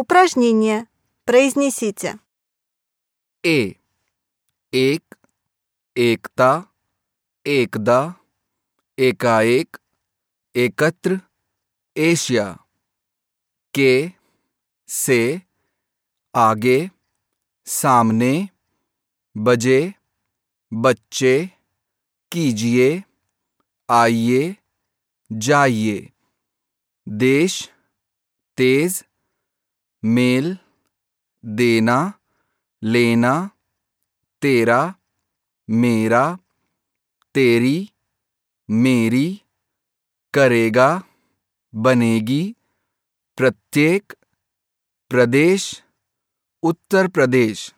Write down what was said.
Упражнение. Произнесите. ए एक एकता एकदा एकाएक एकत्र एशिया के से आगे सामने बजे बच्चे कीजिए आइए जाइए देश तेज मेल देना लेना तेरा मेरा तेरी मेरी करेगा बनेगी प्रत्येक प्रदेश उत्तर प्रदेश।